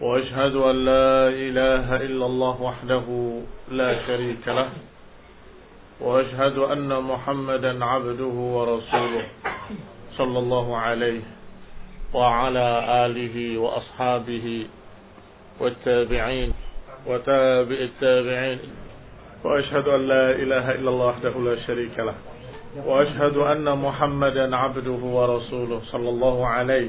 وأشهد أن لا إله إلا الله وحده لا شريك له وأشهد أن محمدا عبده ورسوله صلى الله عليه وعلى آله وأصحابه والتابعين وتابع التابعين. وأشهد أن لا إله إلا الله وحده لا شريك له وأشهد أن محمدا عبده ورسوله صلى الله عليه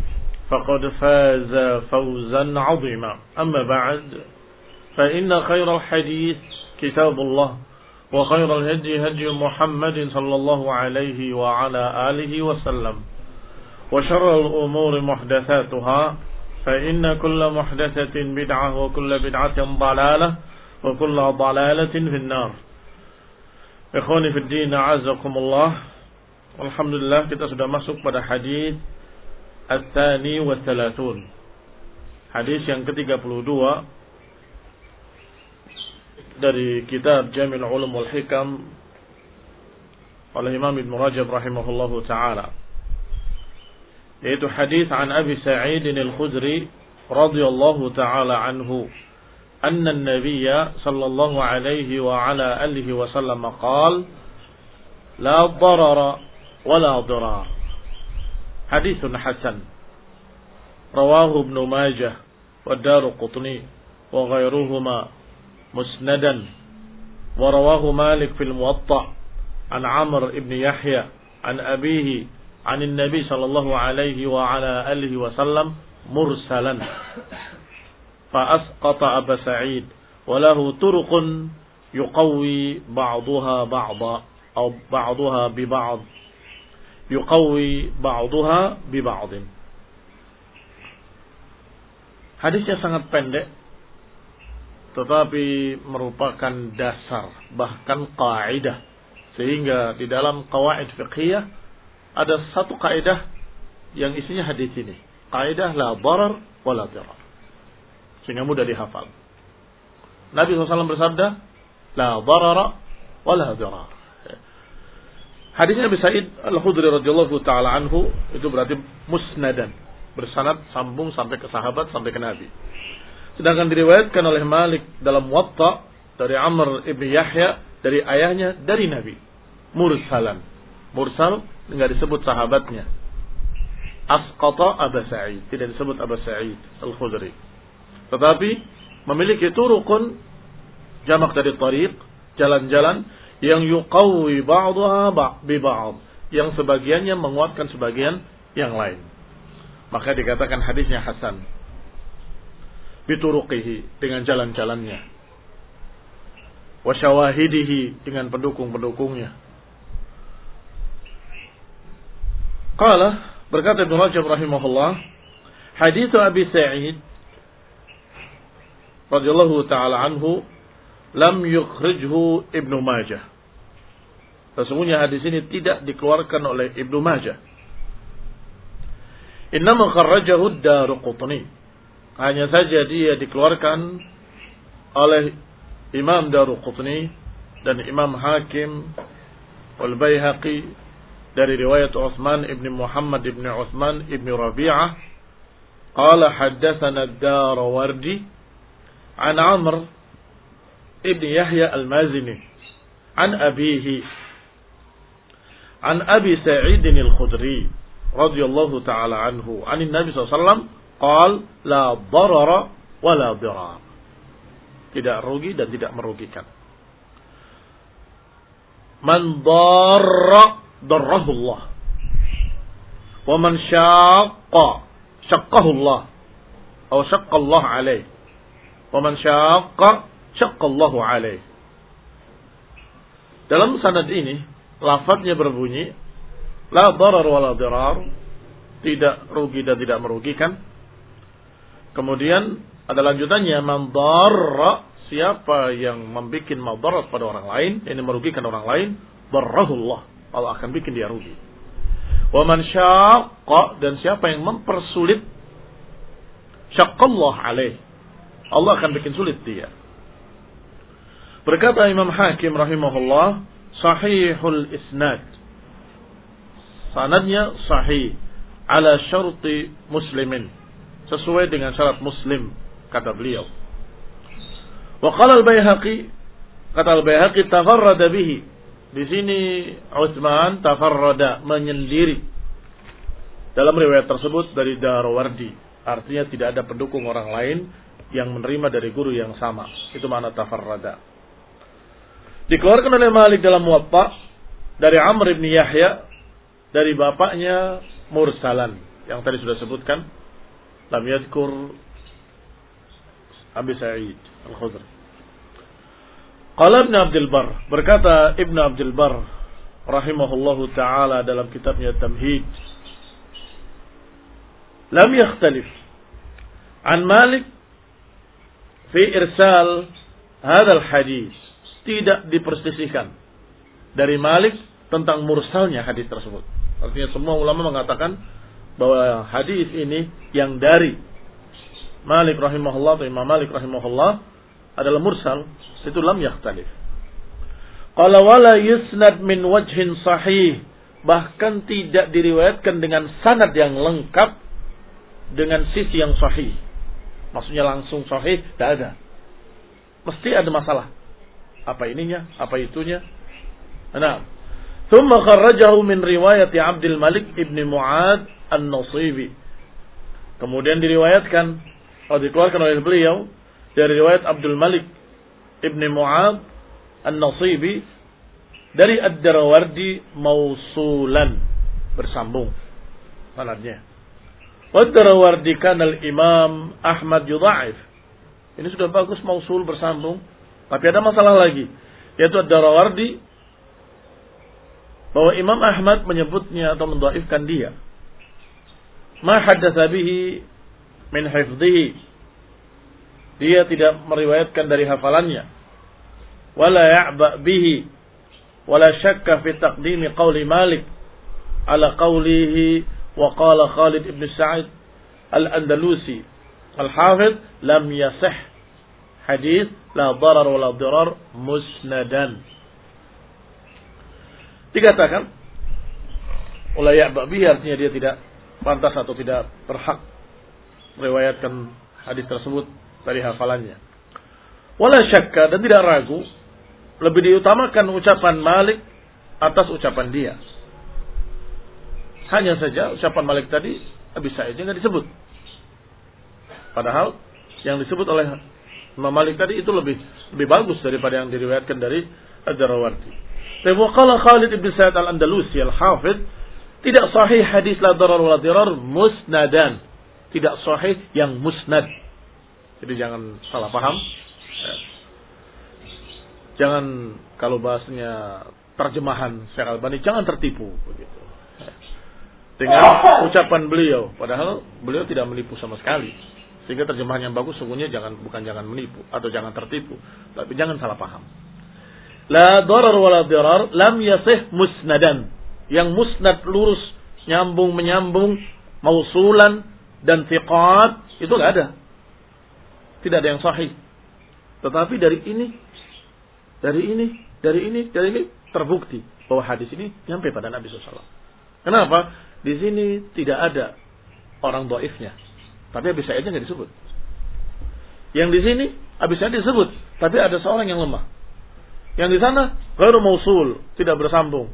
فقد فاز فوزا عظيما. أما بعد فإن خير الحديث كتاب الله وخير الهدي هدي محمد صلى الله عليه وعلى آله وسلم. وشر الأمور محدثاتها فإن كل محدثة بدعة وكل بدعة ضلالة وكل ضلالة في النار. إخواني في الدين أعزكم الله. Alhamdulillah kita sudah masuk pada hadis Wa Thalathun Hadis yang ke-32 Dari kitab Jamil Ulum wal Hikam Oleh Imam Ibn Rajab rahimahullahu ta'ala Yaitu hadis an Abi Sa'id al-Khudri radhiyallahu ta'ala anhu أن النبي صلى الله عليه وعلى آله وسلم قال لا ضرر ولا ضرار hadisun hasan rawahu ibn majah wa daruqutni wa ghayruhuma musnadan wa rawahu malik fil muwatta an amr ibn yahya an abihi An Nabi Sallallahu عن النبي صلى الله عليه mursalan fa asqata مرسلا sa'id wa lahu وله طرق يقوي ba'da بعضا أو bi ba'd yuqawi ba'daha bi ba'din. Hadisnya sangat pendek tetapi merupakan dasar bahkan kaidah sehingga di dalam qawaid fiqhiyah ada satu kaidah yang isinya hadis ini. Kaidah la darar wa la dirar. Sehingga mudah dihafal. Nabi SAW bersabda, la darara wa la dirar. Hadisnya Nabi Sa'id Al-Khudri radhiyallahu taala anhu itu berarti musnadan, bersanad sambung sampai ke sahabat sampai ke Nabi. Sedangkan diriwayatkan oleh Malik dalam Muwatta dari Amr ibn Yahya dari ayahnya dari Nabi. Mursalan. Mursal enggak disebut sahabatnya. Asqata Aba Sa'id, tidak disebut Aba Sa'id Al-Khudri. Tetapi memiliki turukun jamak dari tariq, jalan-jalan yang yuqawi ba'daha bi ba'd yang sebagiannya menguatkan sebagian yang lain. Maka dikatakan hadisnya hasan. Bituruqihi dengan jalan-jalannya. Wa syawahidihi dengan pendukung-pendukungnya. Qala berkata Ibnu Rajab rahimahullah hadis Abi Sa'id radhiyallahu taala anhu lam yukhrijhu Ibnu Majah Sesungguhnya hadis ini tidak dikeluarkan oleh Ibnu Majah. Innama kharrajahu Daruqutni. Hanya saja dia dikeluarkan oleh Imam Daruqutni dan Imam Hakim wal Baihaqi dari riwayat Utsman ibn Muhammad ibn Utsman ibn Rabi'ah qala haddatsana ad-Darawardi an Amr ibn Yahya al-Mazini an abihi an Abi Sa'id al-Khudri radhiyallahu taala anhu an Nabi sallallahu qal la darara wa la dirar tidak rugi dan tidak merugikan man darra darrahullah. Wa man syaqqa syaqqahullah. Atau syaqqallah alaih. Wa man syaqqa syaqqallahu alaih. Dalam sanad ini, lafadznya berbunyi, La darar wa la dirar. Tidak rugi dan tidak merugikan. Kemudian ada lanjutannya, Man darra. Siapa yang membuat madarat pada orang lain, ini merugikan orang lain, darrahullah Allah akan bikin dia rugi. Wa man syaqqa dan siapa yang mempersulit syaqqallah alaih. Allah akan bikin sulit dia. Berkata Imam Hakim rahimahullah, sahihul isnad. Sanadnya sahih ala syarti muslimin. Sesuai dengan syarat muslim kata beliau. Wa qala al-Baihaqi kata al-Baihaqi tafarrada bihi di sini Utsman tafarrada menyendiri. Dalam riwayat tersebut dari Darawardi, artinya tidak ada pendukung orang lain yang menerima dari guru yang sama. Itu mana tafarrada. Dikeluarkan oleh Malik dalam Muwatta dari Amr bin Yahya dari bapaknya mursalan yang tadi sudah sebutkan lam yadkur Abi Sa'id Al-Khudri Qala Ibn Abdul Bar, berkata Ibn Abdul Bar rahimahullahu taala dalam kitabnya Tamhid. Lam yakhtalif an Malik fi irsal hadal hadis. Tidak diperselisihkan dari Malik tentang mursalnya hadis tersebut. Artinya semua ulama mengatakan bahwa hadis ini yang dari Malik rahimahullah atau Imam Malik rahimahullah adalah mursal itu lam yakhtalif. Qala wala yusnad min wajhin sahih bahkan tidak diriwayatkan dengan sanad yang lengkap dengan sisi yang sahih. Maksudnya langsung sahih tidak ada. Mesti ada masalah Apa ininya, apa itunya. Nah, ثم خرجه من riwayat Abdul Malik ibn Muad An-Nasibi. Kemudian diriwayatkan atau dikeluarkan oleh beliau dari riwayat Abdul Malik ibni Mu'ad An-Nasibi dari Ad-Darawardi mausulan bersambung sanadnya. Ad-Darawardi kanal Imam Ahmad yudha'if. Ini sudah bagus mausul bersambung, tapi ada masalah lagi, yaitu Ad-Darawardi bahwa Imam Ahmad menyebutnya atau mendhaifkan dia. Ma haddatsa bihi min hifdhihi dia tidak meriwayatkan dari hafalannya. Wala ya'ba bihi. Wala syakka fi taqdimi qawli Malik. Ala qawlihi wa qala Khalid ibn Sa'id al-Andalusi. Al-Hafidh lam yasih hadis la darar wa la dirar musnadan. Dikatakan oleh ya'ba bihi artinya dia tidak pantas atau tidak berhak meriwayatkan hadis tersebut dari hafalannya. Wala syakka dan tidak ragu lebih diutamakan ucapan Malik atas ucapan dia. Hanya saja ucapan Malik tadi Abi Sa'id nggak disebut. Padahal yang disebut oleh Imam Malik tadi itu lebih lebih bagus daripada yang diriwayatkan dari Ad-Darawardi. Tapi waqala Khalid ibn Sa'id al-Andalusi al-Hafidh tidak sahih hadis la darar wa dirar musnadan. Tidak sahih yang musnad. Jadi jangan salah paham. Ya. Jangan kalau bahasnya terjemahan Syekh Albani jangan tertipu begitu. Ya. Dengan ucapan beliau, padahal beliau tidak menipu sama sekali. Sehingga terjemahan yang bagus sungguhnya jangan bukan jangan menipu atau jangan tertipu, tapi jangan salah paham. La darar wala dirar lam yasih musnadan. Yang musnad lurus nyambung menyambung mausulan dan thiqat itu enggak ada. Tidak ada yang sahih. Tetapi dari ini, dari ini, dari ini, dari ini terbukti bahwa hadis ini nyampe pada Nabi SAW. Kenapa? Di sini tidak ada orang doifnya. Tapi Abi Sa'idnya nggak disebut. Yang di sini Abi Sa'id disebut, tapi ada seorang yang lemah. Yang di sana baru mausul, tidak bersambung.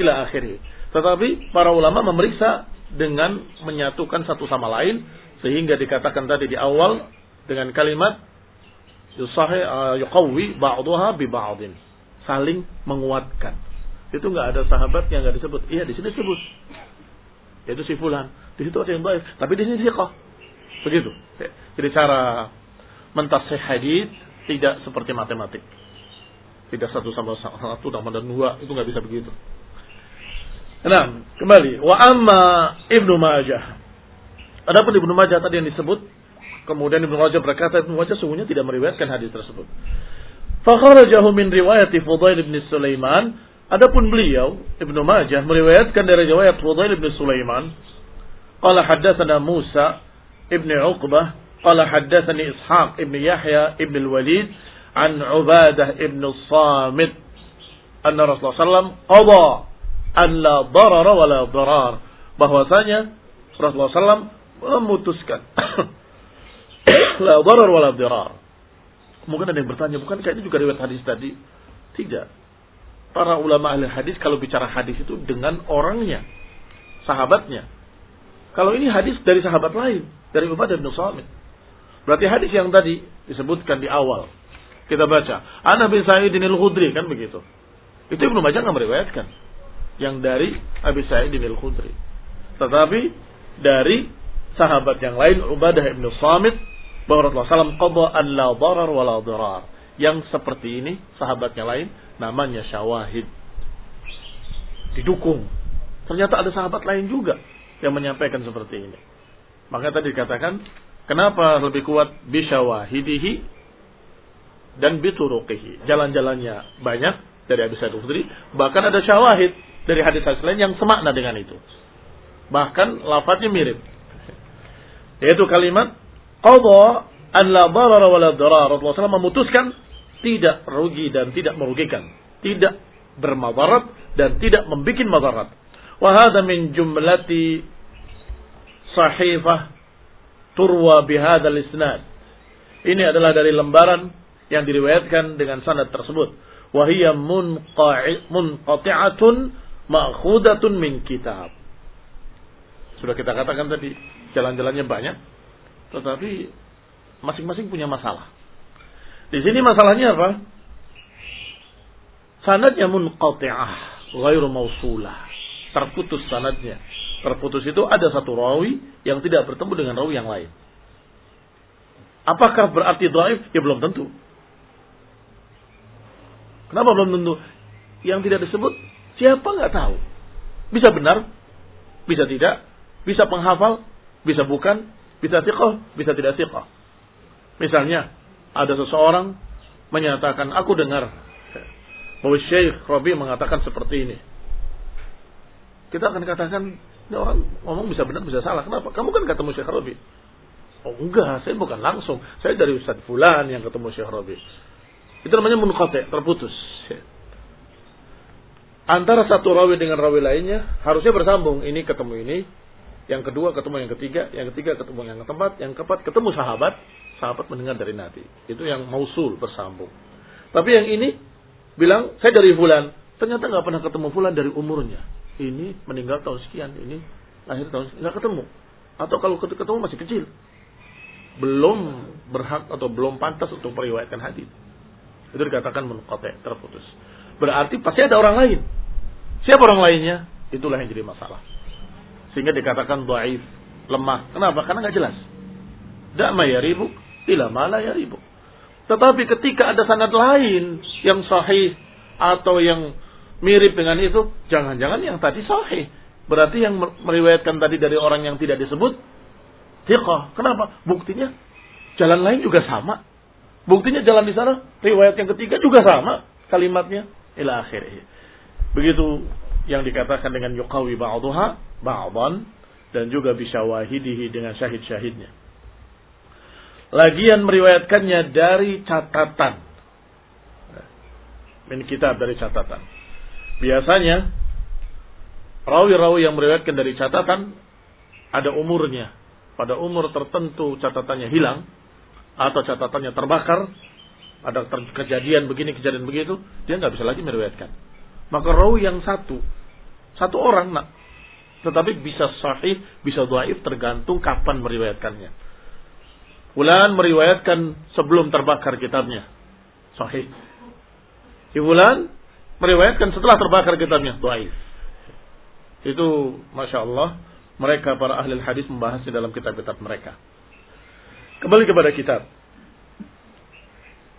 Ila akhiri. Tetapi para ulama memeriksa dengan menyatukan satu sama lain sehingga dikatakan tadi di awal dengan kalimat yusahi uh, yuqawwi ba'daha bi ba'din. Saling menguatkan. Itu nggak ada sahabat yang nggak disebut. Iya, di sini disebut. Yaitu si fulan. Di situ ada yang baik, tapi di sini siqah. Begitu. Jadi cara mentasih hadis tidak seperti matematik. Tidak satu sama satu tambah dan dua itu nggak bisa begitu. Nah, kembali. Wa amma Ibnu Majah. Adapun Ibnu Majah tadi yang disebut, kemudian Ibnu Majah berkata Ibnu Majah sungguhnya tidak meriwayatkan hadis tersebut. Fakharajahu min riwayat Fudail bin Sulaiman. Adapun beliau Ibnu Majah meriwayatkan dari riwayat Fudail bin Sulaiman. Qala haddatsana Musa ibn Uqbah qala haddatsani Ishaq ibn Yahya ibn al-Walid an Ubadah ibn Samit anna Rasulullah sallam qada an la darara wa la darar. Bahwasanya Rasulullah sallam memutuskan darar wa la darar mungkin ada yang bertanya bukankah ini juga riwayat hadis tadi? Tidak. Para ulama ahli hadis kalau bicara hadis itu dengan orangnya sahabatnya kalau ini hadis dari sahabat lain dari Ubadah bin Samit berarti hadis yang tadi disebutkan di awal kita baca Ana bin Sa'idin al-Khudri kan begitu itu Ibnu Majah nggak meriwayatkan yang dari Abi Sa'id al-Khudri. Tetapi dari sahabat yang lain Ubadah ibn Samit bahwa Rasulullah SAW qadha an la darar wa la darar. Yang seperti ini sahabatnya lain namanya syawahid. Didukung. Ternyata ada sahabat lain juga yang menyampaikan seperti ini. Maka tadi dikatakan kenapa lebih kuat bisyawahidihi dan bituruqihi. Jalan-jalannya banyak dari Abi Sa'id al-Khudri, bahkan ada syawahid dari hadis-hadis lain yang semakna dengan itu. Bahkan lafadznya mirip. Yaitu kalimat qadha an la darara wa la darar. Rasulullah SAW memutuskan tidak rugi dan tidak merugikan, tidak bermadarat dan tidak membuat madarat. Hadha min jumlati sahifah turwa bihadzal isnad. Ini adalah dari lembaran yang diriwayatkan dengan sanad tersebut. Wahiyya munqati'atun ma'khudatun min kitab. Sudah kita katakan tadi, jalan-jalannya banyak, tetapi masing-masing punya masalah. Di sini masalahnya apa? Sanadnya munqati'ah, ghairu mausulah. Terputus sanadnya. Terputus itu ada satu rawi yang tidak bertemu dengan rawi yang lain. Apakah berarti dhaif? Ya belum tentu. Kenapa belum tentu? Yang tidak disebut Siapa nggak tahu. Bisa benar, bisa tidak, bisa penghafal, bisa bukan, bisa tiqah, bisa tidak tiqah. Misalnya, ada seseorang menyatakan, aku dengar bahwa Syekh Rabi mengatakan seperti ini. Kita akan katakan, ini orang ngomong bisa benar, bisa salah. Kenapa? Kamu kan ketemu Syekh Rabi. Oh enggak, saya bukan langsung. Saya dari Ustaz Fulan yang ketemu Syekh Rabi. Itu namanya munqati, terputus antara satu rawi dengan rawi lainnya harusnya bersambung. Ini ketemu ini, yang kedua ketemu yang ketiga, yang ketiga ketemu yang keempat, yang keempat ketemu sahabat, sahabat mendengar dari Nabi. Itu yang mausul bersambung. Tapi yang ini bilang saya dari Fulan, ternyata nggak pernah ketemu Fulan dari umurnya. Ini meninggal tahun sekian, ini lahir tahun sekian, nggak ketemu. Atau kalau ketemu masih kecil, belum berhak atau belum pantas untuk meriwayatkan hadis. Itu dikatakan munqati, terputus. Berarti pasti ada orang lain. Siapa orang lainnya? Itulah yang jadi masalah. Sehingga dikatakan dhaif, lemah. Kenapa? Karena nggak jelas. Da'ma yaribu ila mala yaribu. Tetapi ketika ada sanad lain yang sahih atau yang mirip dengan itu, jangan-jangan yang tadi sahih. Berarti yang meriwayatkan tadi dari orang yang tidak disebut thiqah. Kenapa? Buktinya jalan lain juga sama. Buktinya jalan di sana, riwayat yang ketiga juga sama kalimatnya ila akhirih. Begitu yang dikatakan dengan yuqawi ba'daha ba'dan dan juga bisyawahidihi dengan syahid-syahidnya. Lagian meriwayatkannya dari catatan. Min kitab dari catatan. Biasanya rawi-rawi yang meriwayatkan dari catatan ada umurnya. Pada umur tertentu catatannya hilang atau catatannya terbakar, ada kejadian begini, kejadian begitu, dia nggak bisa lagi meriwayatkan. Maka rawi yang satu, satu orang nak, tetapi bisa sahih, bisa dhaif tergantung kapan meriwayatkannya. Fulan meriwayatkan sebelum terbakar kitabnya. Sahih. Fulan meriwayatkan setelah terbakar kitabnya. Dhaif. Itu Masya Allah mereka para ahli hadis membahasnya dalam kitab-kitab mereka. Kembali kepada kitab.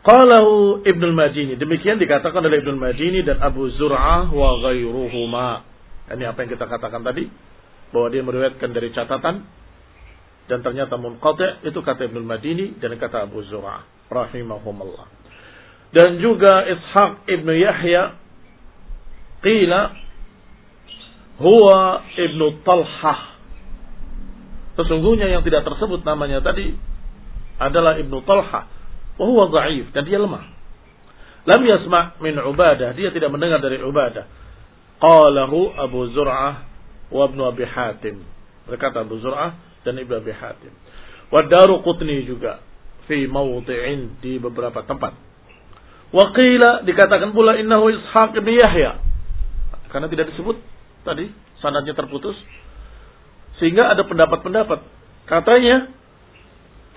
Qalahu Ibnu Majini. Demikian dikatakan oleh Ibnu Majini dan Abu Zur'ah wa ghairuhuma. Ini apa yang kita katakan tadi bahwa dia meriwayatkan dari catatan dan ternyata munqati' itu kata Ibnu Madini dan kata Abu Zur'ah rahimahumullah. Dan juga Ishaq Ibnu Yahya qila huwa ibnu Talhah. Sesungguhnya yang tidak tersebut namanya tadi adalah ibnu Talhah. Wahuwa dhaif dan dia lemah. Lam yasma' min Ubadah, dia tidak mendengar dari Ubadah. Qalahu Abu Zur'ah wa Ibnu Abi Hatim. Berkata Abu Zur'ah dan Ibnu Abi Hatim. Wa Daru Qutni juga fi mawdi'in di beberapa tempat. Wa qila dikatakan pula innahu Ishaq bin Yahya. Karena tidak disebut tadi sanadnya terputus. Sehingga ada pendapat-pendapat. Katanya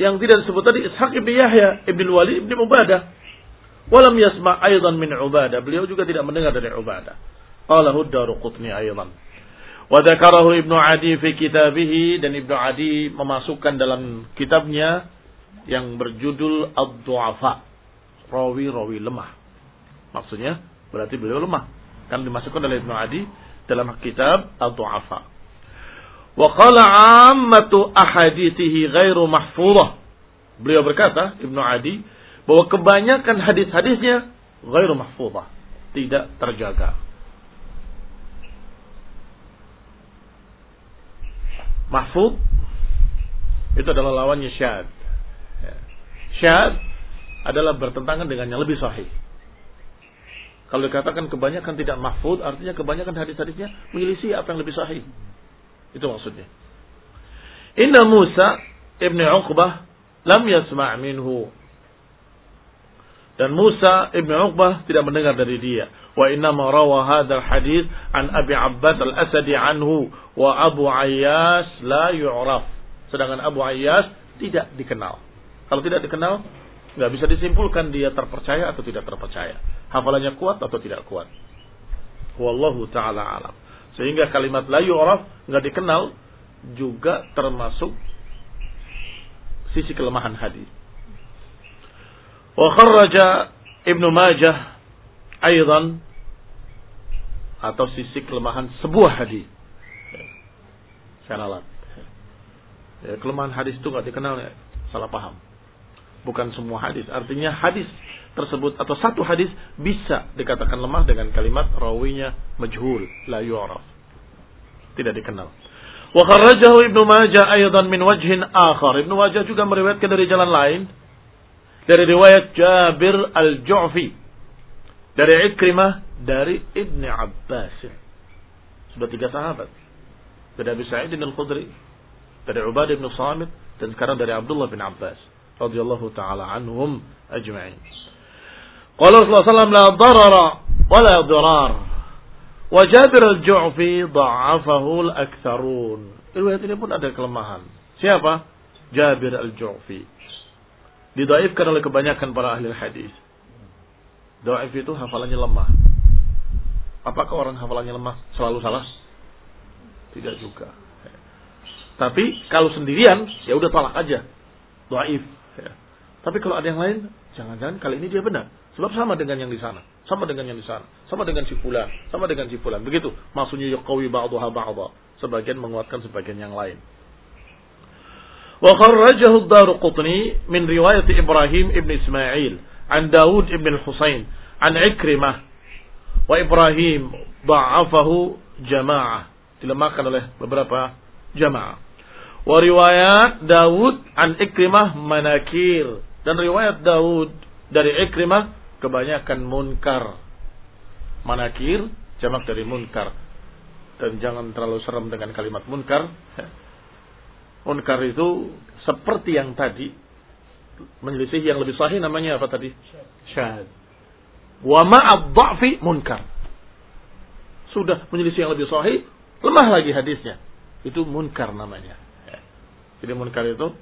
yang tidak disebut tadi Ishaq ibn Yahya ibn Wali ibn Ubadah. Walam yasma aidan min Ubadah. Beliau juga tidak mendengar dari Ubadah. Qalahu Daruqutni aidan wa dzakarahu Ibnu Adi fi kitabih dan Ibnu Adi memasukkan dalam kitabnya yang berjudul Ad-Du'afa. Rawi-rawi lemah. Maksudnya berarti beliau lemah kan dimasukkan oleh Ibnu Adi dalam kitab Al-Du'afa. Wa qala ammatu ahadithihi ghairu mahfuzah. Beliau berkata, Ibnu Adi, bahwa kebanyakan hadis-hadisnya ghairu mahfuzah, tidak terjaga. Mahfuz itu adalah lawannya syad. Syad adalah bertentangan dengan yang lebih sahih. Kalau dikatakan kebanyakan tidak mahfud, artinya kebanyakan hadis-hadisnya menyelisih apa yang lebih sahih. Itu maksudnya. Inna Musa ibni Uqbah lam yasma' minhu. Dan Musa ibni Uqbah tidak mendengar dari dia. Wa inna ma rawa hadzal hadis an Abi Abbas al-Asadi anhu wa Abu Ayyas la yu'raf. Sedangkan Abu Ayyas tidak dikenal. Kalau tidak dikenal, nggak bisa disimpulkan dia terpercaya atau tidak terpercaya hafalannya kuat atau tidak kuat. Wallahu taala alam. Sehingga kalimat la yu'raf nggak dikenal juga termasuk sisi kelemahan hadis. Wa kharraja Ibnu Majah aidan atau sisi kelemahan sebuah hadis. Syaralat. Ya, kelemahan hadis itu nggak dikenal ya, salah paham. Bukan semua hadis. Artinya hadis tersebut atau satu hadis bisa dikatakan lemah dengan kalimat rawinya majhul la yu'raf. Tidak dikenal. Wa kharrajahu Ibnu Majah aidan min wajhin akhar. Ibnu Majah juga meriwayatkan dari jalan lain dari riwayat Jabir Al-Ju'fi dari Ikrimah dari Ibn Abbas. Sudah tiga sahabat. Dari Abu Sa'id Al-Khudri, dari Ubadah bin Samit dan sekarang dari Abdullah bin Abbas radhiyallahu taala anhum ajma'in. Qala Rasulullah SAW la darara wa la dirar. Wa Jabir al-Ju'fi dha'afahu al-aktsarun. Riwayat ini pun ada kelemahan. Siapa? Jabir al-Ju'fi. Didaifkan oleh kebanyakan para ahli hadis. Daif itu hafalannya lemah. Apakah orang hafalannya lemah selalu salah? Tidak juga. Tapi kalau sendirian, ya udah tolak aja. Daif. Tapi kalau ada yang lain, jangan-jangan kali ini dia benar. Sebab sama dengan yang di sana, sama dengan yang di sana, sama dengan si sama dengan si fulan. Begitu. Maksudnya yuqawi ba'daha ba'dha. Sebagian menguatkan sebagian yang lain. Wa kharrajahu ad-Daruqutni min riwayat Ibrahim ibn Ismail an Daud ibn Husain an Ikrimah wa Ibrahim da'afahu jama'ah dilemahkan oleh beberapa jamaah. Wa riwayat Daud an Ikrimah manakir dan riwayat Daud dari Ikrimah kebanyakan munkar. Manakir jamak dari munkar. dan jangan terlalu serem dengan kalimat munkar. Munkar itu seperti yang tadi menyelisih yang lebih sahih namanya apa tadi? Syad. Wa ma'ad dha'fi munkar. Sudah menyelisih yang lebih sahih, lemah lagi hadisnya. Itu munkar namanya. Jadi munkar itu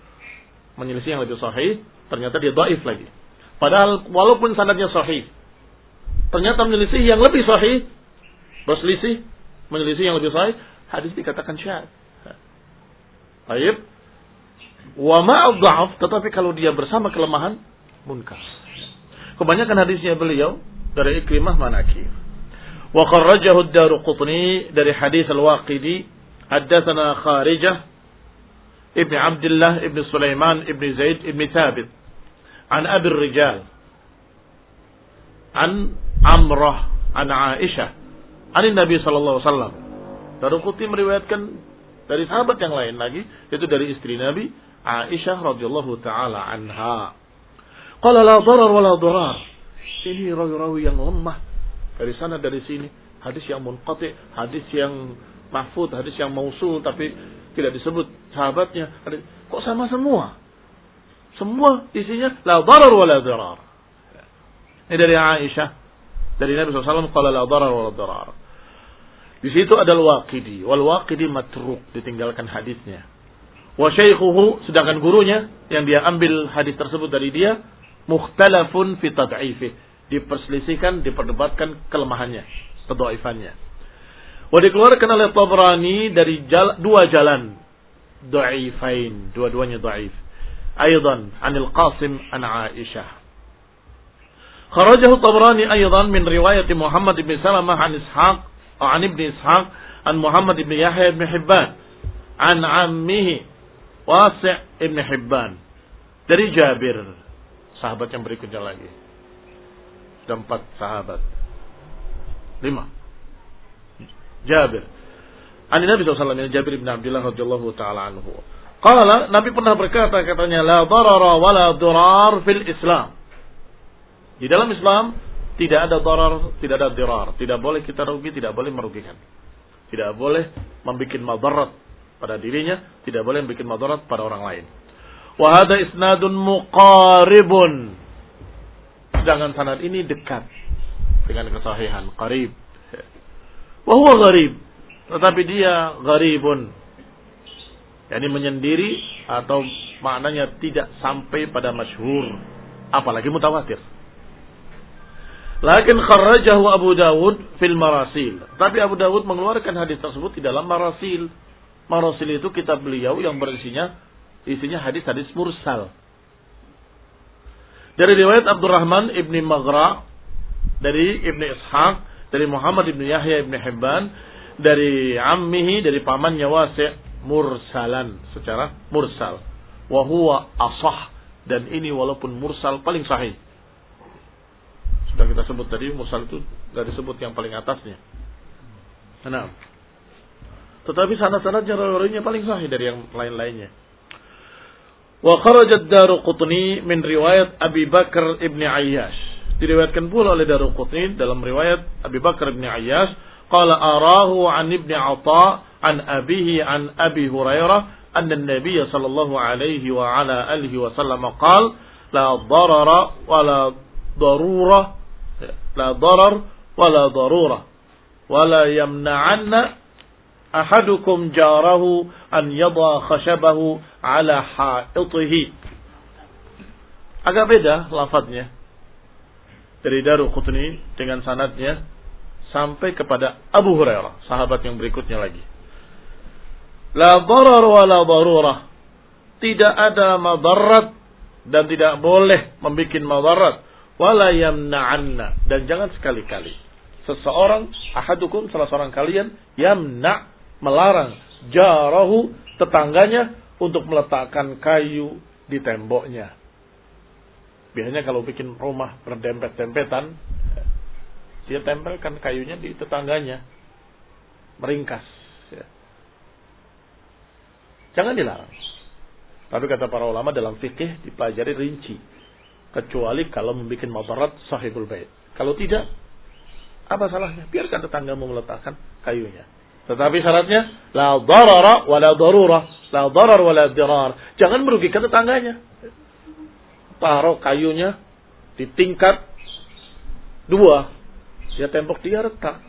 menyelisih yang lebih sahih, ternyata dia dhaif lagi. Padahal walaupun sanadnya sahih, ternyata menyelisih yang lebih sahih, berselisih, menyelisih yang lebih sahih, hadis dikatakan syad. Baik. Wa ma'adhaf, tetapi kalau dia bersama kelemahan, munkar. Kebanyakan hadisnya beliau dari Ikrimah Manakir. Wa kharrajahu ad-Daruqutni dari hadis Al-Waqidi, haddatsana Kharijah ibn Abdullah ibn Sulaiman ibn Zaid ibn Thabit an Abi Rijal an Amrah an Aisyah an Nabi sallallahu alaihi wasallam. Daruqutni meriwayatkan dari sahabat yang lain lagi yaitu dari istri Nabi Aisyah radhiyallahu taala anha. Qala la darar wa la darar. Ini rawi-rawi yang lemah dari sana dari sini. Hadis yang munqati, hadis yang mahfud, hadis yang mausul tapi tidak disebut sahabatnya. Kok sama semua? Semua isinya la darar wa la darar. Ini dari Aisyah. Dari Nabi SAW, qala la darar wa la darar. Di situ ada Al-Waqidi. Wal-Waqidi matruk, ditinggalkan hadisnya. Wa syaikhuhu, sedangkan gurunya yang dia ambil hadis tersebut dari dia, mukhtalafun fi tad'ifih. Diperselisihkan, diperdebatkan kelemahannya, kedhaifannya. Wa dikeluarkan oleh Tabrani dari jala, dua jalan. Da'ifain. Dua-duanya da'if. Aydan. Anil Qasim an Aisyah. Kharajahu Tabrani aydan min riwayat Muhammad ibn Salamah an Ishaq. An ibn Ishaq. An Muhammad ibn Yahya ibn Hibban. An ammihi. Wasi' ibn Hibban. Dari Jabir. Sahabat yang berikutnya lagi. Sudah empat sahabat. Lima. Jabir An Nabi SAW Jabir bin Abdullah radhiyallahu taala anhu. Qala Nabi pernah berkata katanya la darara wa la durar fil Islam. Di dalam Islam tidak ada darar, tidak ada dirar. Tidak boleh kita rugi, tidak boleh merugikan. Tidak boleh membuat madarat pada dirinya, tidak boleh membuat madarat pada orang lain. Wahada isnadun muqaribun. Sedangkan sanad ini dekat dengan kesahihan, qarib. Wahwa gharib. Tetapi dia gharibun. Yani menyendiri atau maknanya tidak sampai pada masyhur. Apalagi mutawatir. Lakin kharrajahu Abu Dawud fil marasil. Tapi Abu Dawud mengeluarkan hadis tersebut di dalam marasil. Marasil itu kitab beliau yang berisinya isinya hadis-hadis mursal. Dari riwayat Abdurrahman ibni Maghra, dari ibni Ishaq, dari Muhammad ibni Yahya ibni Hibban, dari ammihi, dari pamannya Wasi' mursalan, secara mursal. Wahuwa asah. Dan ini walaupun mursal paling sahih sudah kita sebut tadi mursal itu dari sebut yang paling atasnya. Nah. Tetapi sanad-sanadnya rawinya paling sahih dari yang lain-lainnya. Wa kharajat Daruqutni min riwayat Abi Bakar ibn Ayyash. Diriwayatkan pula oleh Daruqutni dalam riwayat Abi Bakar ibn Ayyash, qala arahu an ibn Atha an abihi an Abi Hurairah anna an-nabiy sallallahu alaihi wa ala alihi wa sallam qala la darara wa la darura لا ضرر ولا ضرورة ولا يمنعن أحدكم جاره أن يضع خشبه على حائطه agak beda lafadznya dari Daru Qutni dengan sanadnya sampai kepada Abu Hurairah, sahabat yang berikutnya lagi. La darar wa la darurah. Tidak ada madarat dan tidak boleh membuat madarat wala yamna'anna dan jangan sekali-kali seseorang ahadukum salah seorang kalian yamna melarang jarahu tetangganya untuk meletakkan kayu di temboknya. Biasanya kalau bikin rumah berdempet-dempetan, dia tempelkan kayunya di tetangganya, meringkas. Ya. Jangan dilarang. Tapi kata para ulama dalam fikih dipelajari rinci kecuali kalau membuat madarat sahibul bait. Kalau tidak, apa salahnya? Biarkan tetanggamu meletakkan kayunya. Tetapi syaratnya la darara wa la darura, la darar wa la dirar. Jangan merugikan tetangganya. Taruh kayunya di tingkat dua, ya tembok dia retak,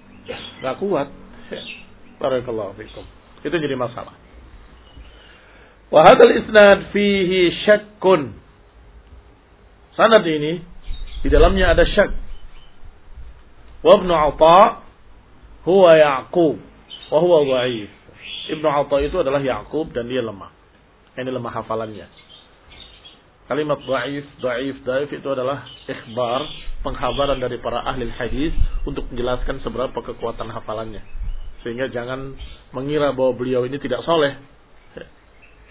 nggak kuat. Barakallahu fikum. Itu jadi masalah. Wa hadzal isnad fihi syakkun. Sanad ini di dalamnya ada syak. Wa Ibnu Atha huwa Ya'qub wa huwa. Ibnu Atha itu adalah Ya'qub dan dia lemah. Ini lemah hafalannya. Kalimat dhaif, dhaif, dhaif itu adalah ikhbar, penghabaran dari para ahli hadis untuk menjelaskan seberapa kekuatan hafalannya. Sehingga jangan mengira bahwa beliau ini tidak soleh.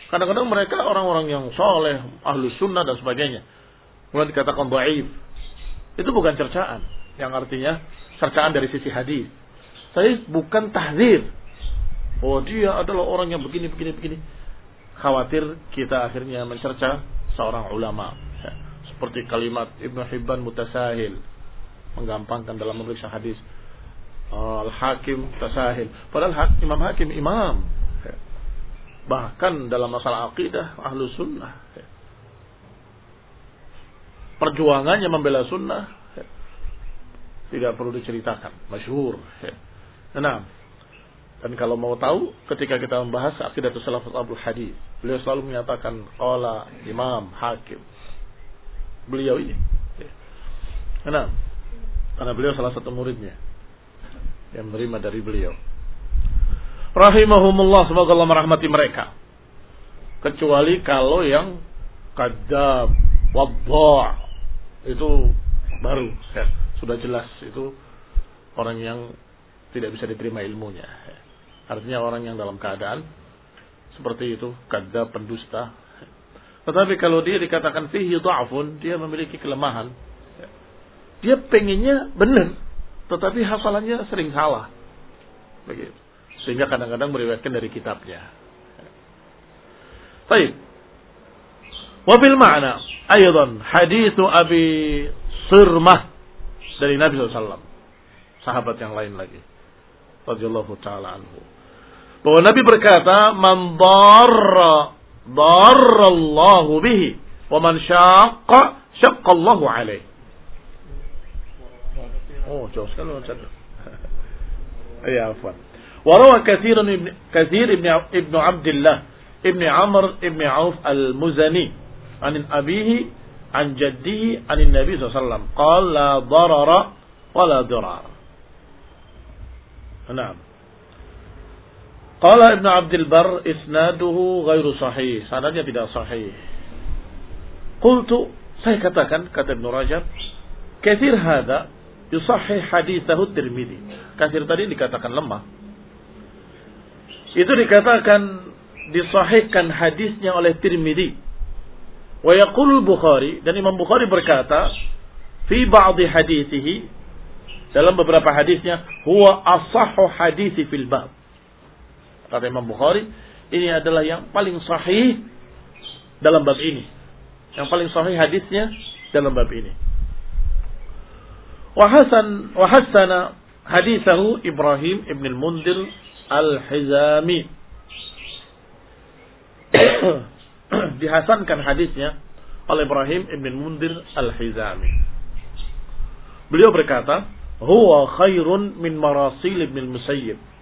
Kadang-kadang mereka orang-orang yang soleh, ahlu sunnah dan sebagainya. Kemudian dikatakan dhaif. Itu bukan cercaan. Yang artinya cercaan dari sisi hadis. Saya bukan tahzir. Oh dia adalah orang yang begini, begini, begini. Khawatir kita akhirnya mencerca seorang ulama. Seperti kalimat Ibnu Hibban mutasahil. Menggampangkan dalam memeriksa hadis. Al-Hakim tasahil. Padahal Imam Hakim imam. Bahkan dalam masalah akidah ahlu sunnah. Perjuangannya membela sunnah tidak perlu diceritakan, masyhur. Nah, dan kalau mau tahu ketika kita membahas akidah salafus Abu Hadis, beliau selalu menyatakan qala Imam Hakim. Beliau ini. Nah, karena beliau salah satu muridnya yang menerima dari beliau. Rahimahumullah semoga Allah merahmati mereka. Kecuali kalau yang kadab, wadda itu baru ya, sudah jelas itu orang yang tidak bisa diterima ilmunya. Artinya orang yang dalam keadaan seperti itu, kadab, pendusta. Tetapi kalau dia dikatakan fihi dha'fun, dia memiliki kelemahan. Dia pengennya benar, tetapi hafalannya sering salah. Begitu. Sehingga kadang-kadang meriwayatkan dari kitabnya. Baik. Wabil makna aydan hadithu Abi Sirmah dari Nabi SAW. Sahabat yang lain lagi. Radiyallahu ta'ala anhu. Bahwa Nabi berkata, Man darra, darra Allahu bihi. Wa man syaqqa, syaqqa Allahu alaih. Oh, jauh sekali macam Iya, afwan. وروى كثير ابن كثير ابن ابن عبد الله ابن عمرو ابن عوف المزني عن أبيه عن جده عن النبي صلى الله عليه وسلم قال لا ضرر ولا ضرار نعم Qala Ibn Abdul Bar isnaduhu ghairu sahih. Sanadnya tidak sahih. Qultu saya katakan kata Ibn Rajab, kathir hada yusahih hadithahu Tirmizi." Kathir tadi dikatakan lemah. Itu dikatakan disahihkan hadisnya oleh Tirmizi. Wa yaqul Bukhari dan Imam Bukhari berkata fi ba'd hadithihi dalam beberapa hadisnya huwa asahhu hadithi fil bab Kata Imam Bukhari, ini adalah yang paling sahih dalam bab ini. Yang paling sahih hadisnya dalam bab ini. Wa hasan wa hasana hadithahu Ibrahim ibn al-Mundir Al-Hizami. Dihasankan hadisnya oleh Ibrahim ibn Mundir Al-Hizami. Beliau berkata, "Huwa khairun min marasil ibn Musayyib."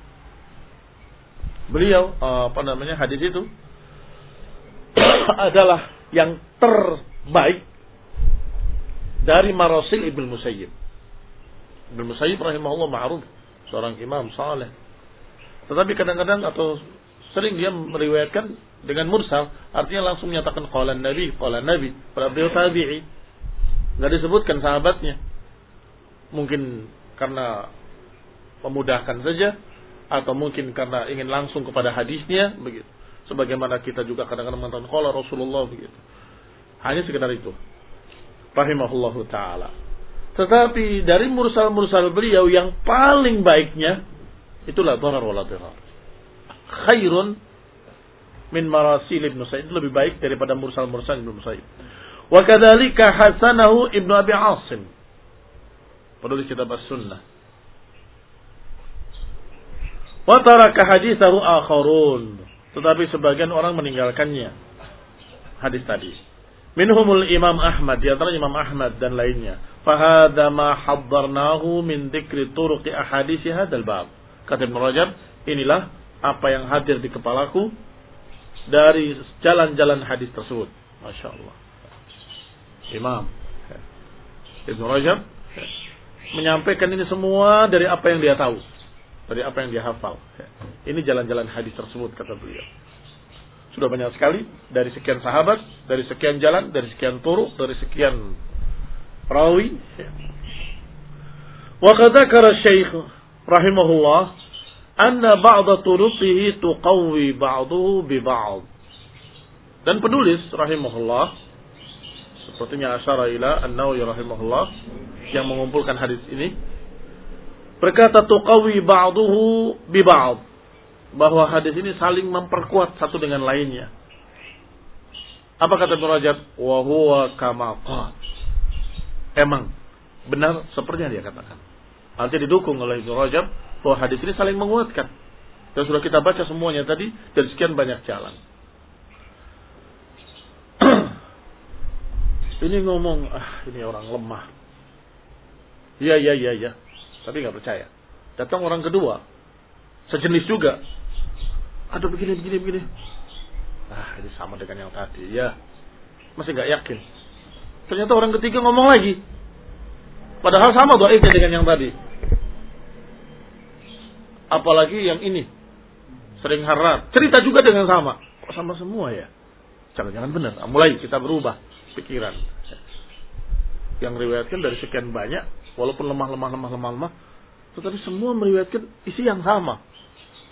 Beliau apa namanya hadis itu adalah yang terbaik dari marasil ibn Musayyib. Ibn Musayyib rahimahullah ma'ruf, seorang imam saleh tetapi kadang-kadang atau sering dia meriwayatkan dengan mursal, artinya langsung menyatakan qala Nabi, qala Nabi, pada beliau tabi'i. Enggak disebutkan sahabatnya. Mungkin karena memudahkan saja atau mungkin karena ingin langsung kepada hadisnya begitu. Sebagaimana kita juga kadang-kadang mengatakan qala Rasulullah begitu. Hanya sekedar itu. Rahimahullahu taala. Tetapi dari mursal-mursal beliau yang paling baiknya Itulah dharar wala dirar. Khairun min marasil Ibn Sa'id lebih baik daripada mursal-mursal Ibn Sa'id. Wa kadzalika hasanahu Ibn Abi Asim. Penulis kitab As-Sunnah. Wa taraka hadithahu akharun. Tetapi sebagian orang meninggalkannya. Hadis tadi. Minhumul Imam Ahmad, di antara Imam Ahmad dan lainnya. Fahada ma haddarnahu min dzikri turuqi ahadisi hadzal bab. Kata Ibn Rajab, inilah apa yang hadir di kepalaku dari jalan-jalan hadis tersebut. Masya Allah. Imam Ibn Rajab menyampaikan ini semua dari apa yang dia tahu. Dari apa yang dia hafal. Ini jalan-jalan hadis tersebut kata beliau. Sudah banyak sekali dari sekian sahabat, dari sekian jalan, dari sekian turuk, dari sekian rawi. Wa kadzakara Syekh rahimahullah anna ba'da turuqihi tuqawwi ba'dahu bi ba'd. Dan penulis rahimahullah sepertinya asyara ila an-Nawawi rahimahullah yang mengumpulkan hadis ini berkata tuqawi ba'duhu bi ba'd bahwa hadis ini saling memperkuat satu dengan lainnya. Apa kata Ibnu Rajab? Wa huwa Emang benar seperti yang dia katakan. Artinya didukung oleh Ibnu Rajab bahwa hadis ini saling menguatkan. Dan sudah kita baca semuanya tadi dari sekian banyak jalan. ini ngomong, ah ini orang lemah. Iya, iya, iya, iya tapi nggak percaya. Datang orang kedua, sejenis juga. Ada begini, begini, begini. Ah, ini sama dengan yang tadi. Ya, masih nggak yakin. Ternyata orang ketiga ngomong lagi. Padahal sama doaiknya dengan yang tadi. Apalagi yang ini. Sering harap. Cerita juga dengan sama. Kok sama semua ya? Jangan-jangan benar. Mulai kita berubah pikiran. Yang riwayatkan dari sekian banyak walaupun lemah lemah lemah lemah lemah tetapi semua meriwayatkan isi yang sama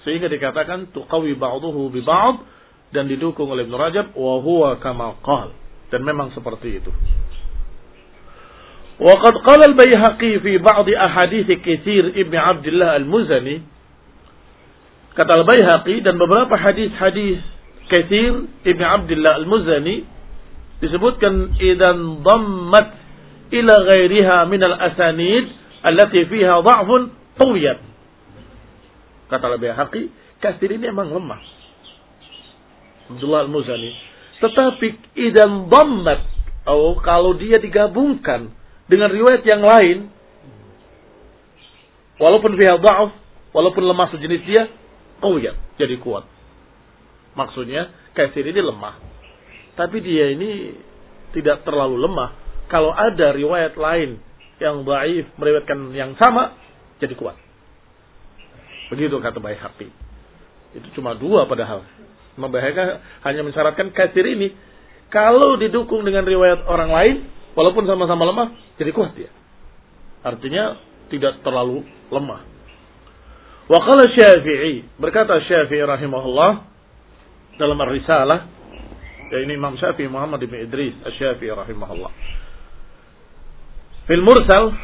sehingga dikatakan tuqawi ba'dahu bi ba'd dan didukung oleh Ibnu Rajab wa huwa kama qal dan memang seperti itu وقد قال البيهقي في بعض أحاديث كثير ابن عبد الله المزني kata Al-Baihaqi dan beberapa hadis-hadis Kathir Ibn Abdullah Al-Muzani disebutkan idan dhammat ila ghairiha min al-asanid allati fiha dha'fun qawiyat. Kata haki, kasir ini memang lemah. Abdullah al-Muzani. Tetapi idan dhammat, oh, kalau dia digabungkan dengan riwayat yang lain, walaupun fiha dha'f, walaupun lemah sejenis dia, qawiyat, jadi kuat. Maksudnya, kasir ini lemah. Tapi dia ini tidak terlalu lemah kalau ada riwayat lain yang baik meriwayatkan yang sama, jadi kuat. Begitu kata Baihaqi. Itu cuma dua padahal. Membahayakan hanya mensyaratkan kasir ini. Kalau didukung dengan riwayat orang lain, walaupun sama-sama lemah, jadi kuat dia. Artinya tidak terlalu lemah. Waqala Syafi'i, berkata Syafi'i rahimahullah dalam Ar-Risalah, ya ini Imam Syafi'i Muhammad bin Idris Asy-Syafi'i rahimahullah fil mursal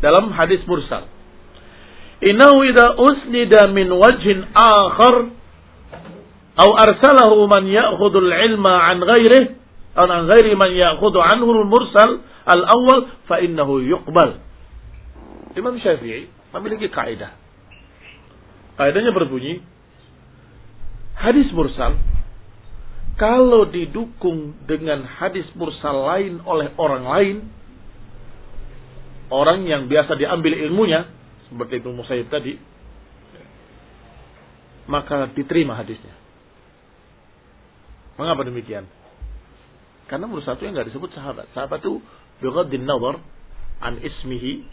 dalam hadis mursal. Innahu idza usnida min wajhin akhar atau arsalahu man ya'khudhu al-ilma an ghairihi atau an ghairi man ya'khudhu anhu al-mursal al-awwal fa innahu yuqbal. Imam Syafi'i memiliki kaidah. Kaidahnya berbunyi hadis mursal kalau didukung dengan hadis mursal lain oleh orang lain orang yang biasa diambil ilmunya seperti Ibnu Musayyib tadi maka diterima hadisnya. Mengapa demikian? Karena menurut satu yang nggak disebut sahabat. Sahabat itu bighaddin nazar an ismihi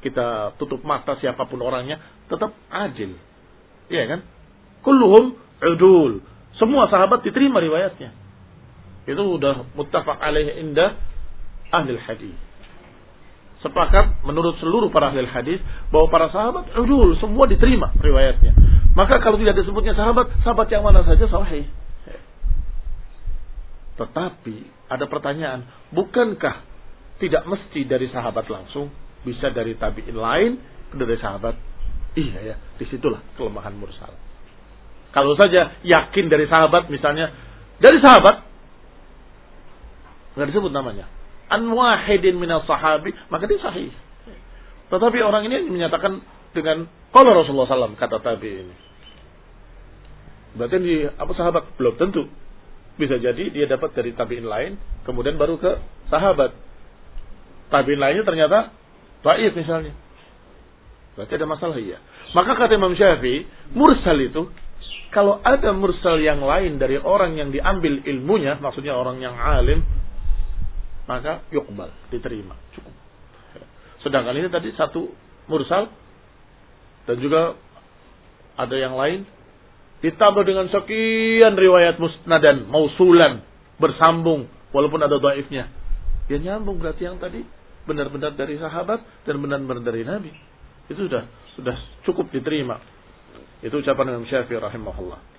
kita tutup mata siapa pun orangnya tetap adil. Iya kan? Kulluhum udul. Semua sahabat diterima riwayatnya. Itu udah muttafaq alaih indah ahli hadis sepakat menurut seluruh para ahli hadis bahwa para sahabat udul semua diterima riwayatnya. Maka kalau tidak disebutnya sahabat, sahabat yang mana saja sahih. Tetapi ada pertanyaan, bukankah tidak mesti dari sahabat langsung, bisa dari tabiin lain dari sahabat? Iya ya, di situlah kelemahan mursal. Kalau saja yakin dari sahabat misalnya, dari sahabat, nggak disebut namanya an wahidin minal sahabi, maka dia sahih. Tetapi orang ini menyatakan dengan kalau Rasulullah SAW kata tabi ini. Berarti di apa sahabat belum tentu. Bisa jadi dia dapat dari tabiin lain, kemudian baru ke sahabat. Tabiin lainnya ternyata baik misalnya. Berarti ada masalah iya. Maka kata Imam Syafi'i, mursal itu kalau ada mursal yang lain dari orang yang diambil ilmunya, maksudnya orang yang alim, maka yukbal, diterima, cukup. Sedangkan ini tadi satu mursal dan juga ada yang lain. Ditambah dengan sekian riwayat musnadan mausulan bersambung walaupun ada dhaifnya. Ya nyambung berarti yang tadi benar-benar dari sahabat dan benar-benar dari nabi. Itu sudah sudah cukup diterima. Itu ucapan Imam Syafi'i rahimahullah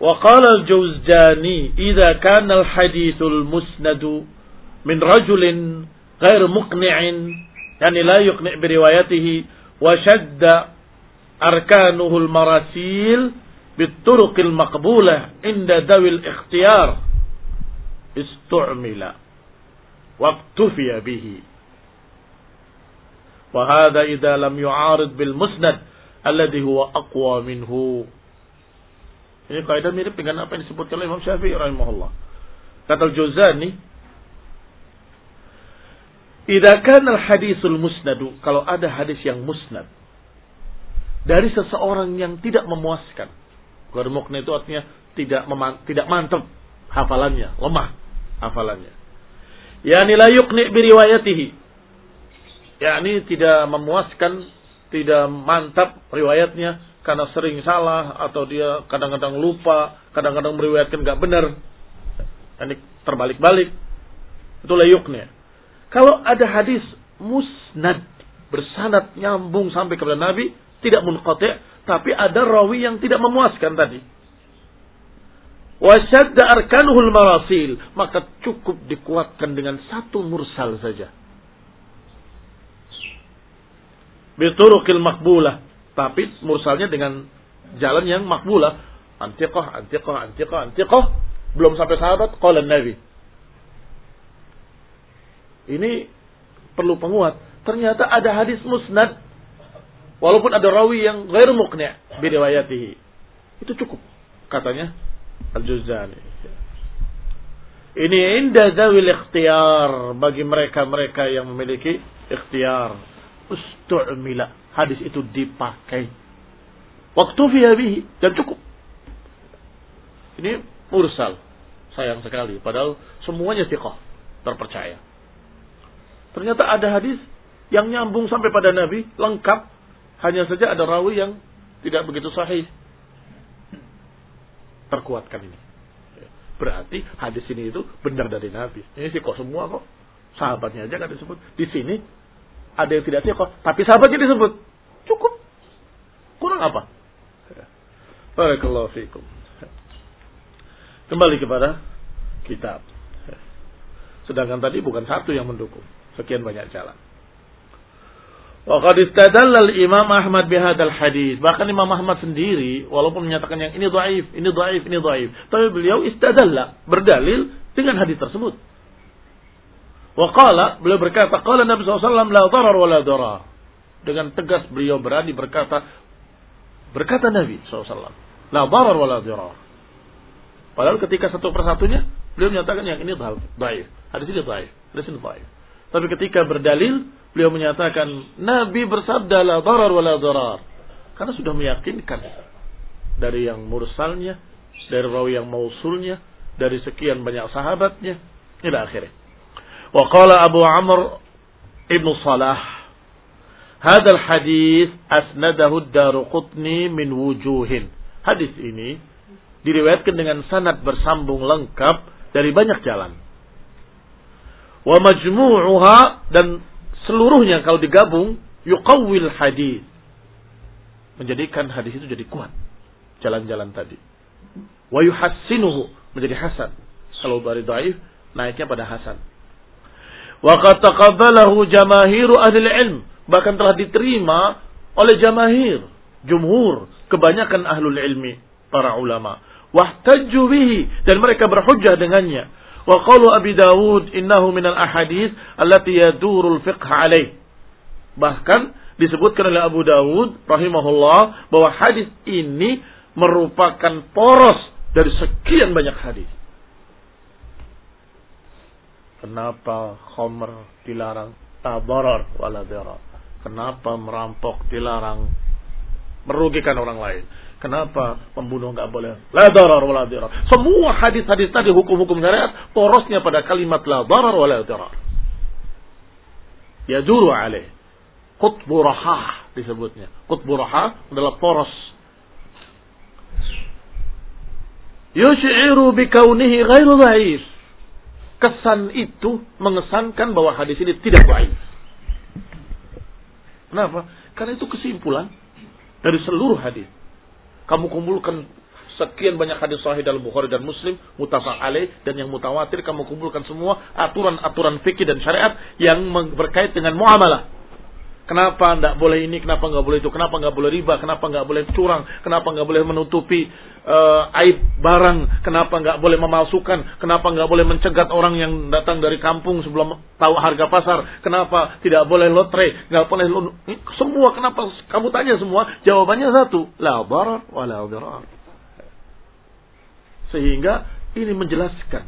وقال الجوزجاني إذا كان الحديث المسند من رجل غير مقنع يعني لا يقنع بروايته وشد أركانه المراسيل بالطرق المقبولة عند ذوي الاختيار استعمل واقتفي به. وهذا إذا لم يعارض بالمسند الذي هو أقوى منه. Ini kaidah mirip dengan apa yang disebutkan oleh Imam Syafi'i rahimahullah. Kata Al-Juzani, "Idza kana al-hadisul musnadu, kalau ada hadis yang musnad, dari seseorang yang tidak memuaskan. Gharmukna itu artinya tidak meman, tidak mantap hafalannya, lemah hafalannya. Yani la yuqni biriwayatihi. Yani tidak memuaskan, tidak mantap riwayatnya karena sering salah atau dia kadang-kadang lupa, kadang-kadang meriwayatkan nggak benar. Ini terbalik-balik. Itu la yuqni. Kalau ada hadis musnad bersanad nyambung sampai kepada Nabi, tidak munqati' tapi ada rawi yang tidak memuaskan tadi. Wasyadda arkanuhul marasil, maka cukup dikuatkan dengan satu mursal saja. Bituruqil makbulah, tapi mursalnya dengan jalan yang makbulah. Antiqah, antiqah, antiqah, antiqah, belum sampai sahabat qala Nabi. Ini perlu penguat. Ternyata ada hadis musnad Walaupun ada rawi yang gair muqni' biriwayatihi. Itu cukup. Katanya Al-Juzani. Ini indah zawil ikhtiar bagi mereka-mereka yang memiliki ikhtiar. Ustu'mila. Hadis itu dipakai. Waktu bihi. Dan cukup. Ini mursal. Sayang sekali. Padahal semuanya tiqah. Terpercaya. Ternyata ada hadis yang nyambung sampai pada Nabi. Lengkap hanya saja ada rawi yang tidak begitu sahih. Terkuatkan ini. Berarti hadis ini itu benar dari Nabi. Ini kok semua kok. Sahabatnya aja kan disebut. Di sini ada yang tidak kok. Tapi sahabatnya disebut. Kurang apa? Barakallahu fiikum. Kembali kepada kitab. Sedangkan tadi bukan satu yang mendukung. Sekian banyak jalan. Waqad istadalla Imam Ahmad bihadzal hadis. Bahkan Imam Ahmad sendiri walaupun menyatakan yang ini dhaif, ini dhaif, ini dhaif, tapi beliau istadalla, berdalil dengan hadis tersebut. Wa qala, beliau berkata, qala Nabi SAW la darar wa la darar. Dengan tegas beliau berani berkata, berkata Nabi SAW, la darar wa la darar. Padahal ketika satu persatunya, beliau menyatakan yang ini dhaif, hadis ini dhaif, hadis ini dhaif. Tapi ketika berdalil, beliau menyatakan Nabi bersabda la darar wa la darar. Karena sudah meyakinkan dari yang mursalnya, dari rawi yang mausulnya, dari sekian banyak sahabatnya, ila akhirnya. Wa qala Abu Amr Ibn Salah, hadal hadis asnadahu Daruqutni min wujuhin. Hadis ini diriwayatkan dengan sanad bersambung lengkap dari banyak jalan. Wa majmu'uha dan seluruhnya kalau digabung yuqawwil hadis. Menjadikan hadis itu jadi kuat. Jalan-jalan tadi. Wa yuhassinuhu menjadi hasan kalau dari dhaif naiknya pada hasan wa qad taqabbalahu jamaahiru ahli ilm bahkan telah diterima oleh jamahir jumhur kebanyakan ahlul ilmi para ulama wahtajju bihi dan mereka berhujjah dengannya Wa qalu Abi Dawud innahu minal ahadith allati yadurul fiqh alaih. Bahkan disebutkan oleh Abu Dawud rahimahullah bahwa hadis ini merupakan poros dari sekian banyak hadis. Kenapa khomer dilarang? Tabarar wala Kenapa merampok dilarang? Merugikan orang lain. Kenapa pembunuh nggak boleh? La darar wala dirar. Semua hadis-hadis tadi hukum-hukum syariat porosnya pada kalimat la darar wala dirar. Yaduru alaih. Qutbu rahah disebutnya. Qutbu rahah adalah poros. Yush'iru bikaunihi ghairu dhaif. Kesan itu mengesankan bahwa hadis ini tidak baik. Kenapa? Karena itu kesimpulan dari seluruh hadis kamu kumpulkan sekian banyak hadis sahih dalam Bukhari dan Muslim, mutafaq alaih dan yang mutawatir kamu kumpulkan semua aturan-aturan fikih dan syariat yang berkait dengan muamalah. Kenapa tidak boleh ini, kenapa nggak boleh itu, kenapa nggak boleh riba, kenapa nggak boleh curang, kenapa nggak boleh menutupi uh, aib barang, kenapa nggak boleh memalsukan, kenapa nggak boleh mencegat orang yang datang dari kampung sebelum tahu harga pasar, kenapa tidak boleh lotre, nggak boleh semua kenapa kamu tanya semua, jawabannya satu, la barar wa la Sehingga ini menjelaskan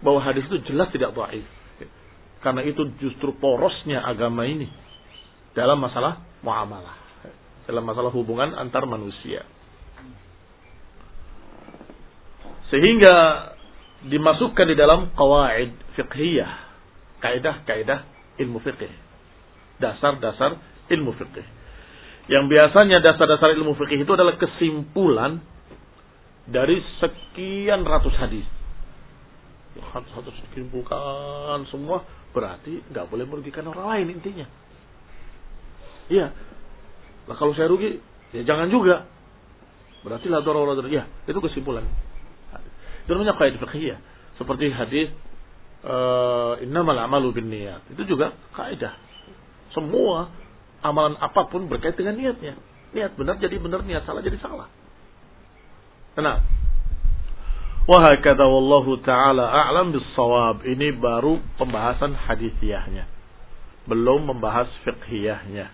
bahwa hadis itu jelas tidak dhaif. Karena itu justru porosnya agama ini dalam masalah muamalah, dalam masalah hubungan antar manusia. Sehingga dimasukkan di dalam kawaid fiqhiyah, kaidah-kaidah ilmu fiqh. Dasar-dasar ilmu fiqh. Yang biasanya dasar-dasar ilmu fiqh itu adalah kesimpulan dari sekian ratus hadis. Hadis dikumpulkan semua berarti nggak boleh merugikan orang lain intinya. Iya. Nah kalau saya rugi, ya jangan juga. Berarti la darah wala Ya, itu kesimpulan. Itu namanya kaidah fikih Seperti hadis uh, innamal amalu niat Itu juga kaidah. Semua amalan apa pun berkait dengan niatnya. Niat benar jadi benar, niat salah jadi salah. Tenang. Wahakata wallahu ta'ala a'lam bis-sawab. Ini baru pembahasan hadithiyahnya. Belum membahas fiqhiyahnya.